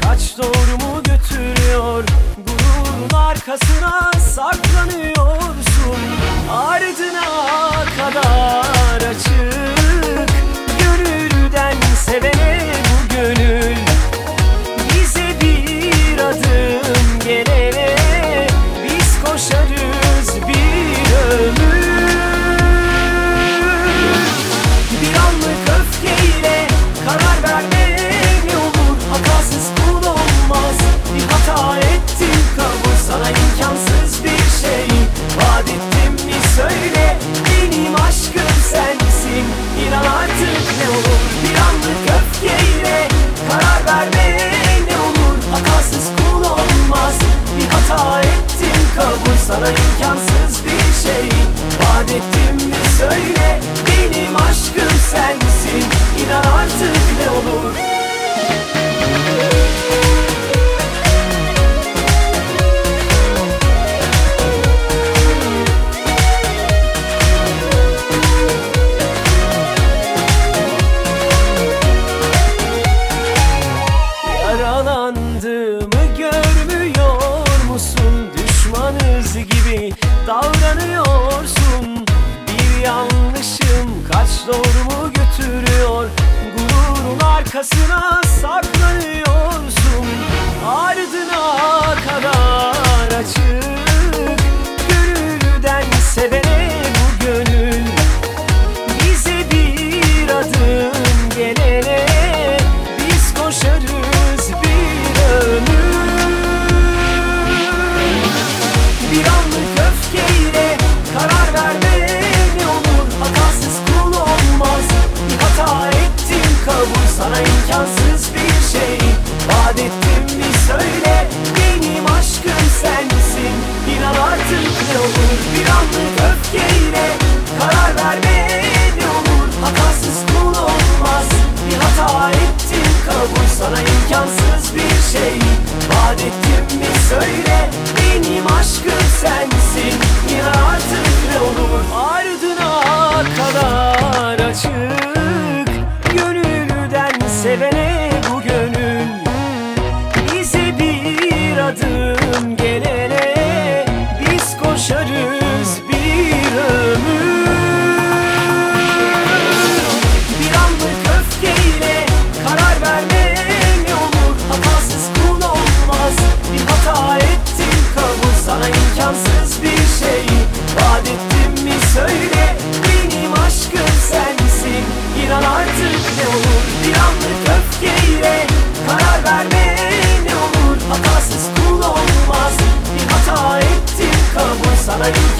kaç doğru arkasına saklanıyorsun. Ardına kadar açık Gönülden sevene sana imkansız bir şey. Vaat ettim mi söyle benim aşkım sensin. İnan artık ne olur bir anlık öfkeyle karar verme ne olur. Hatasız kul olmaz bir hata ettim kabul sana imkansız bir şey. Vaat ettim mi söyle benim aşkım sensin. İnan adım gelene Biz koşarız bir ömür. Bir anlık öfkeyle karar vermem olur. Hatasız kul olmaz. Bir hata ettim kabul Sana imkansız bir şey. Vaat ettim mi söyle Benim aşkım sensin. İnan artık ne olur. Bir anlık öfkeyle karar vermem ne olur. Hatasız Somebody